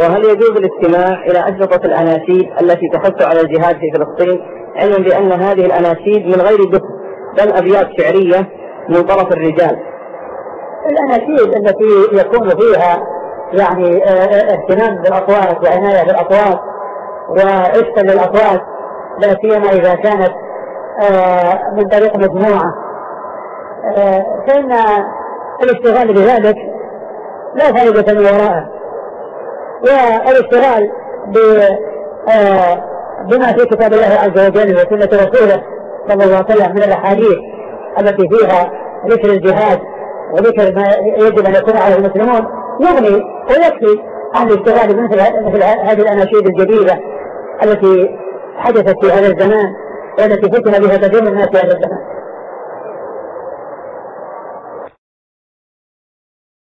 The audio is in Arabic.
وهل يجوز الاستماع إلى أشرطة الأناشيد التي تحث على الجهاد في فلسطين؟ علما بأن هذه الأناشيد من غير دفء بل أبيات شعرية من طرف الرجال. الأناشيد التي يكون فيها يعني آه، آه، اهتمام بالأصوات وعناية بالأصوات وعشق للأصوات لا سيما إذا كانت آه، من طريق مجموعة. فإن الاشتغال بذلك لا فائدة من وراءه. والاشتغال بما في كتاب الله عز وجل وسنة رسوله صلى الله عليه وسلم من الأحاديث التي فيها ذكر الجهاد وذكر ما يجب أن يكون عليه المسلمون يغني ويكفي عن الاشتغال بمثل مثل هذه الأناشيد الجديدة التي حدثت في هذا الزمان والتي فتن بها كثير من الناس في هذا الزمان.